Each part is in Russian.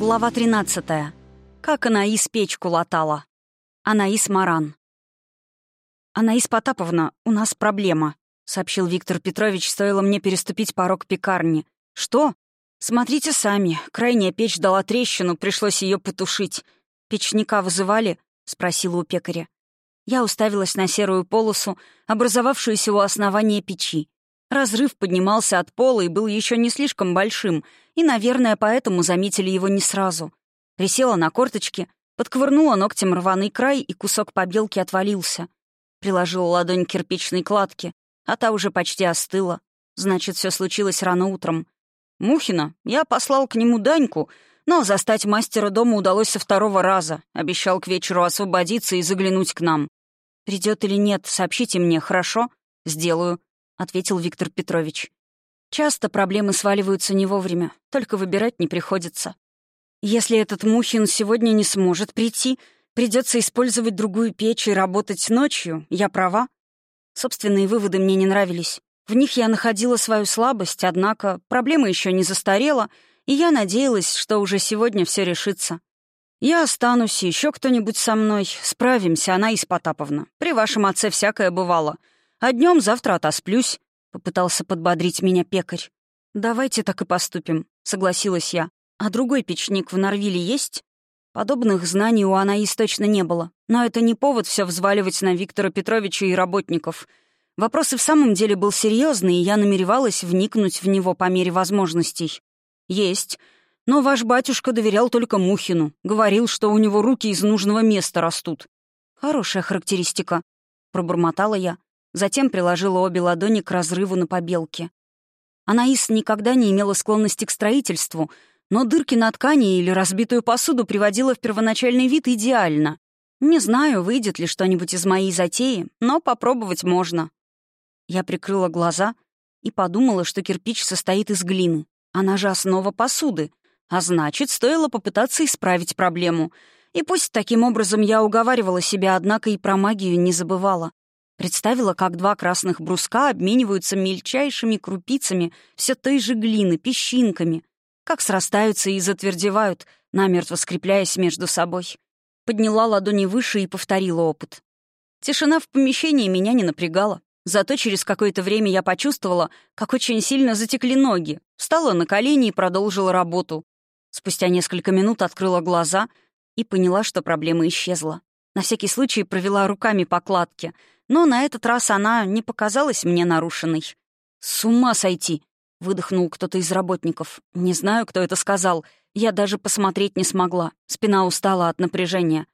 Глава 13. Как Анаис печку латала. Анаис Маран. «Анаис Потаповна, у нас проблема», — сообщил Виктор Петрович, стоило мне переступить порог пекарни. «Что?» «Смотрите сами. Крайняя печь дала трещину, пришлось ее потушить. Печника вызывали?» — спросила у пекаря. Я уставилась на серую полосу, образовавшуюся у основания печи. Разрыв поднимался от пола и был еще не слишком большим, и, наверное, поэтому заметили его не сразу. Присела на корточки, подковырнула ногтем рваный край, и кусок побелки отвалился. Приложила ладонь к кирпичной кладке, а та уже почти остыла. Значит, все случилось рано утром. Мухина, я послал к нему Даньку, но застать мастера дома удалось со второго раза. Обещал к вечеру освободиться и заглянуть к нам. Придет или нет, сообщите мне, хорошо? Сделаю ответил Виктор Петрович. «Часто проблемы сваливаются не вовремя, только выбирать не приходится. Если этот Мухин сегодня не сможет прийти, придется использовать другую печь и работать ночью, я права?» Собственные выводы мне не нравились. В них я находила свою слабость, однако проблема еще не застарела, и я надеялась, что уже сегодня все решится. «Я останусь, еще кто-нибудь со мной. Справимся, она из Потаповна. При вашем отце всякое бывало. А днем завтра отосплюсь», — попытался подбодрить меня пекарь. «Давайте так и поступим», — согласилась я. «А другой печник в Норвиле есть?» Подобных знаний у Анаис точно не было, но это не повод все взваливать на Виктора Петровича и работников. Вопрос и в самом деле был серьезный, и я намеревалась вникнуть в него по мере возможностей. «Есть. Но ваш батюшка доверял только Мухину. Говорил, что у него руки из нужного места растут». «Хорошая характеристика», — пробормотала я. Затем приложила обе ладони к разрыву на побелке. Анаис никогда не имела склонности к строительству, но дырки на ткани или разбитую посуду приводила в первоначальный вид идеально. Не знаю, выйдет ли что-нибудь из моей затеи, но попробовать можно. Я прикрыла глаза и подумала, что кирпич состоит из глины. Она же основа посуды. А значит, стоило попытаться исправить проблему. И пусть таким образом я уговаривала себя, однако и про магию не забывала. Представила, как два красных бруска обмениваются мельчайшими крупицами все той же глины, песчинками, как срастаются и затвердевают, намертво скрепляясь между собой. Подняла ладони выше и повторила опыт. Тишина в помещении меня не напрягала. Зато через какое-то время я почувствовала, как очень сильно затекли ноги. Встала на колени и продолжила работу. Спустя несколько минут открыла глаза и поняла, что проблема исчезла. На всякий случай провела руками по кладке — но на этот раз она не показалась мне нарушенной. «С ума сойти!» — выдохнул кто-то из работников. «Не знаю, кто это сказал. Я даже посмотреть не смогла. Спина устала от напряжения.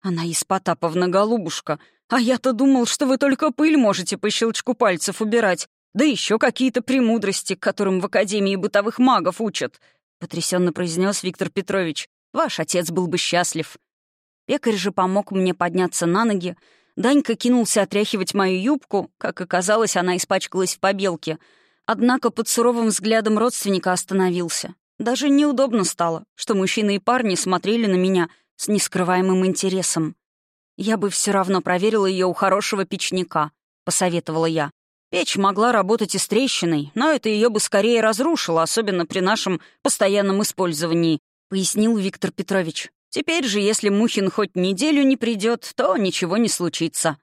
Она из Потаповна, голубушка. А я-то думал, что вы только пыль можете по щелчку пальцев убирать. Да еще какие-то премудрости, которым в Академии бытовых магов учат», — потрясенно произнес Виктор Петрович. «Ваш отец был бы счастлив». Пекарь же помог мне подняться на ноги, Данька кинулся отряхивать мою юбку, как оказалось, она испачкалась в побелке. Однако под суровым взглядом родственника остановился. Даже неудобно стало, что мужчины и парни смотрели на меня с нескрываемым интересом. «Я бы все равно проверила ее у хорошего печника», — посоветовала я. Печь могла работать и с трещиной, но это ее бы скорее разрушило, особенно при нашем постоянном использовании, — пояснил Виктор Петрович. Теперь же, если Мухин хоть неделю не придет, то ничего не случится.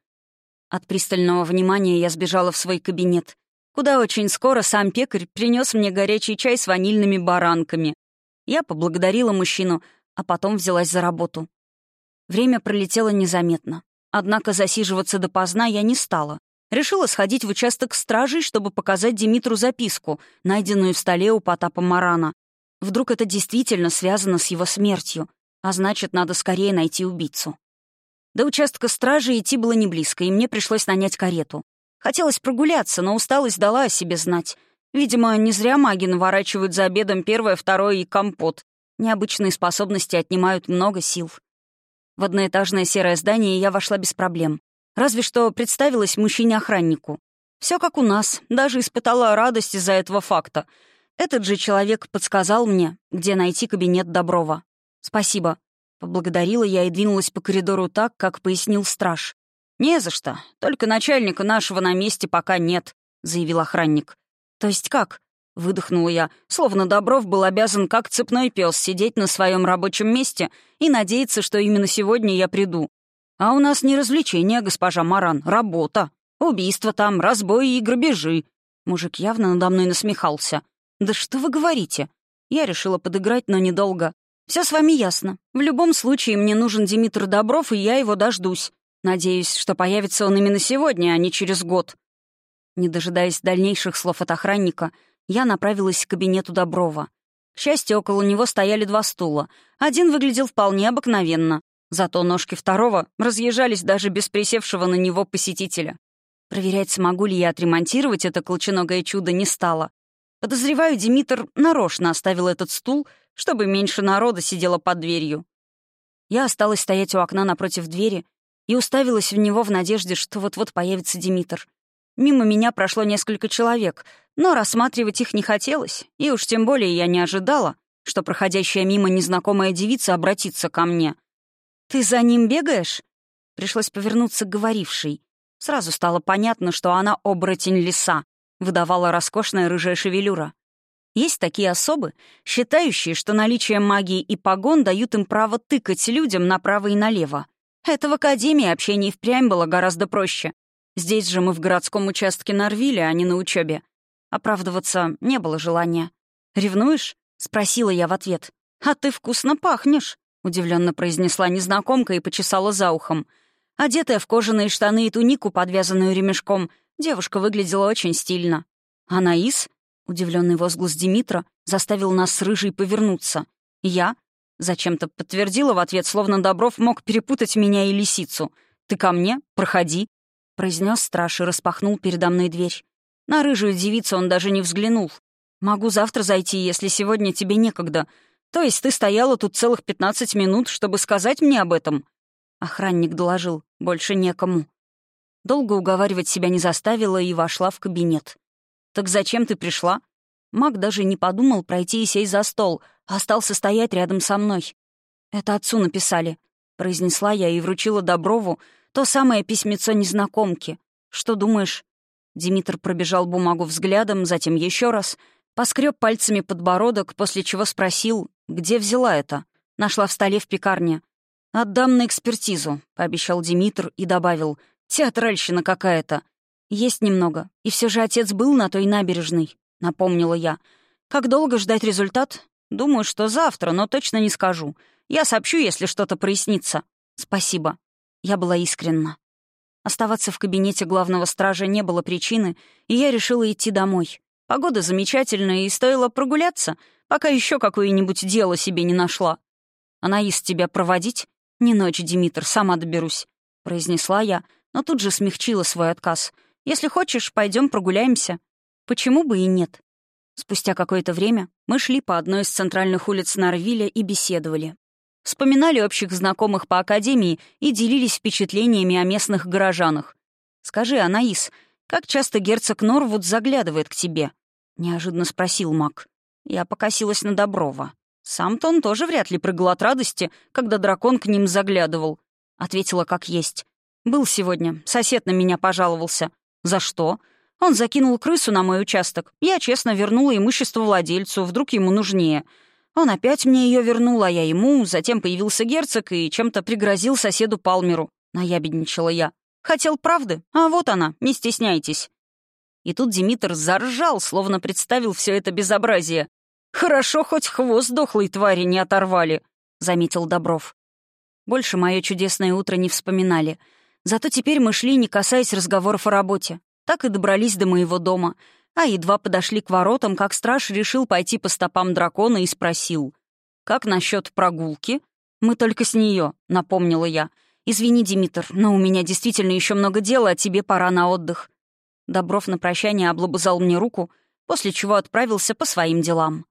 От пристального внимания я сбежала в свой кабинет, куда очень скоро сам пекарь принес мне горячий чай с ванильными баранками. Я поблагодарила мужчину, а потом взялась за работу. Время пролетело незаметно. Однако засиживаться допоздна я не стала. Решила сходить в участок стражей, чтобы показать Димитру записку, найденную в столе у Потапа Марана. Вдруг это действительно связано с его смертью — а значит, надо скорее найти убийцу. До участка стражи идти было не близко, и мне пришлось нанять карету. Хотелось прогуляться, но усталость дала о себе знать. Видимо, не зря маги наворачивают за обедом первое, второе и компот. Необычные способности отнимают много сил. В одноэтажное серое здание я вошла без проблем. Разве что представилась мужчине-охраннику. Все как у нас, даже испытала радость из-за этого факта. Этот же человек подсказал мне, где найти кабинет Доброва. «Спасибо», — поблагодарила я и двинулась по коридору так, как пояснил страж. «Не за что. Только начальника нашего на месте пока нет», — заявил охранник. «То есть как?» — выдохнула я, словно Добров был обязан, как цепной пес, сидеть на своем рабочем месте и надеяться, что именно сегодня я приду. А у нас не развлечение, госпожа Маран, работа. Убийства там, разбои и грабежи. Мужик явно надо мной насмехался. «Да что вы говорите?» Я решила подыграть, но недолго. Все с вами ясно. В любом случае мне нужен Димитр Добров, и я его дождусь. Надеюсь, что появится он именно сегодня, а не через год». Не дожидаясь дальнейших слов от охранника, я направилась к кабинету Доброва. К счастью, около него стояли два стула. Один выглядел вполне обыкновенно, зато ножки второго разъезжались даже без присевшего на него посетителя. Проверять, смогу ли я отремонтировать это колченогое чудо, не стало. Подозреваю, Димитр нарочно оставил этот стул, чтобы меньше народа сидело под дверью. Я осталась стоять у окна напротив двери и уставилась в него в надежде, что вот-вот появится Димитр. Мимо меня прошло несколько человек, но рассматривать их не хотелось, и уж тем более я не ожидала, что проходящая мимо незнакомая девица обратится ко мне. «Ты за ним бегаешь?» Пришлось повернуться к говорившей. Сразу стало понятно, что она оборотень лиса, выдавала роскошная рыжая шевелюра. Есть такие особы, считающие, что наличие магии и погон дают им право тыкать людям направо и налево. Это в Академии общение впрямь было гораздо проще. Здесь же мы в городском участке Норвиля, а не на учебе. Оправдываться не было желания. «Ревнуешь?» — спросила я в ответ. «А ты вкусно пахнешь», — удивленно произнесла незнакомка и почесала за ухом. Одетая в кожаные штаны и тунику, подвязанную ремешком, девушка выглядела очень стильно. «Анаис?» — удивленный возглас Димитра заставил нас с Рыжей повернуться. «Я?» — зачем-то подтвердила в ответ, словно Добров мог перепутать меня и лисицу. «Ты ко мне? Проходи», — произнес страж и распахнул передо мной дверь. На рыжую девицу он даже не взглянул. «Могу завтра зайти, если сегодня тебе некогда. То есть ты стояла тут целых пятнадцать минут, чтобы сказать мне об этом?» Охранник доложил. «Больше некому». Долго уговаривать себя не заставила и вошла в кабинет. «Так зачем ты пришла?» Маг даже не подумал пройти и сесть за стол, а остался стоять рядом со мной. «Это отцу написали», — произнесла я и вручила Доброву то самое письмецо незнакомки. «Что думаешь?» Димитр пробежал бумагу взглядом, затем еще раз, поскреб пальцами подбородок, после чего спросил, где взяла это. Нашла в столе в пекарне. «Отдам на экспертизу», — пообещал Димитр и добавил. «Театральщина какая-то. «Есть немного. И все же отец был на той набережной», — напомнила я. «Как долго ждать результат? Думаю, что завтра, но точно не скажу. Я сообщу, если что-то прояснится. Спасибо». Я была искренна. Оставаться в кабинете главного стража не было причины, и я решила идти домой. Погода замечательная, и стоило прогуляться, пока еще какое-нибудь дело себе не нашла. «Анаис, тебя проводить?» «Не ночь, Димитр, сама доберусь», — произнесла я, но тут же смягчила свой отказ — если хочешь, пойдем прогуляемся. Почему бы и нет? Спустя какое-то время мы шли по одной из центральных улиц Нарвиля и беседовали. Вспоминали общих знакомых по академии и делились впечатлениями о местных горожанах. «Скажи, Анаис, как часто герцог Норвуд заглядывает к тебе?» — неожиданно спросил Мак. Я покосилась на Доброва. Сам-то он тоже вряд ли прыгал от радости, когда дракон к ним заглядывал. Ответила как есть. «Был сегодня. Сосед на меня пожаловался. «За что?» «Он закинул крысу на мой участок. Я честно вернула имущество владельцу, вдруг ему нужнее. Он опять мне ее вернул, а я ему. Затем появился герцог и чем-то пригрозил соседу Палмеру. Наябедничала я. Хотел правды? А вот она, не стесняйтесь». И тут Димитр заржал, словно представил все это безобразие. «Хорошо, хоть хвост дохлой твари не оторвали», — заметил Добров. Больше мое чудесное утро не вспоминали — Зато теперь мы шли, не касаясь разговоров о работе. Так и добрались до моего дома. А едва подошли к воротам, как страж решил пойти по стопам дракона и спросил. «Как насчет прогулки?» «Мы только с нее», — напомнила я. «Извини, Димитр, но у меня действительно еще много дела, а тебе пора на отдых». Добров на прощание облобызал мне руку, после чего отправился по своим делам.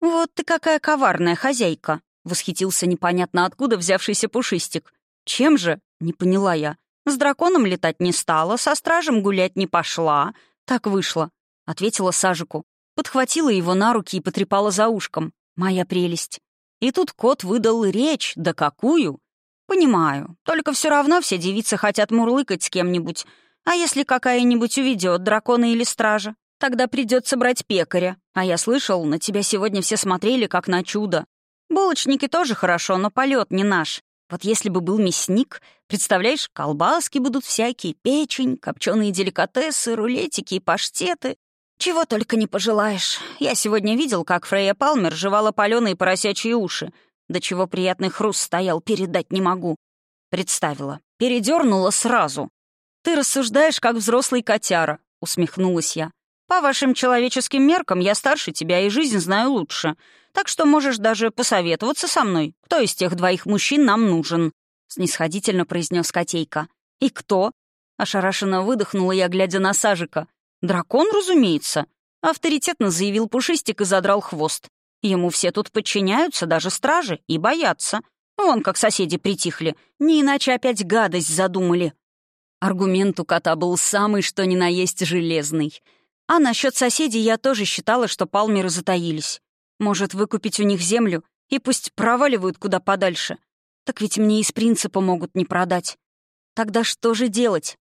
«Вот ты какая коварная хозяйка!» — восхитился непонятно откуда взявшийся пушистик. «Чем же?» — не поняла я. С драконом летать не стала, со стражем гулять не пошла. Так вышло, — ответила Сажику. Подхватила его на руки и потрепала за ушком. Моя прелесть. И тут кот выдал речь, да какую? Понимаю, только все равно все девицы хотят мурлыкать с кем-нибудь. А если какая-нибудь уведет дракона или стража? Тогда придется брать пекаря. А я слышал, на тебя сегодня все смотрели как на чудо. Булочники тоже хорошо, но полет не наш. Вот если бы был мясник, представляешь, колбаски будут всякие, печень, копченые деликатесы, рулетики и паштеты. Чего только не пожелаешь. Я сегодня видел, как Фрейя Палмер жевала паленые поросячьи уши. До чего приятный хруст стоял, передать не могу. Представила. Передернула сразу. «Ты рассуждаешь, как взрослый котяра», — усмехнулась я. По вашим человеческим меркам я старше тебя и жизнь знаю лучше. Так что можешь даже посоветоваться со мной, кто из тех двоих мужчин нам нужен», — снисходительно произнес котейка. «И кто?» — ошарашенно выдохнула я, глядя на Сажика. «Дракон, разумеется», — авторитетно заявил Пушистик и задрал хвост. «Ему все тут подчиняются, даже стражи, и боятся. Вон как соседи притихли, не иначе опять гадость задумали». Аргумент у кота был самый что ни на есть железный — а насчет соседей я тоже считала, что палмеры затаились. Может, выкупить у них землю и пусть проваливают куда подальше. Так ведь мне из принципа могут не продать. Тогда что же делать?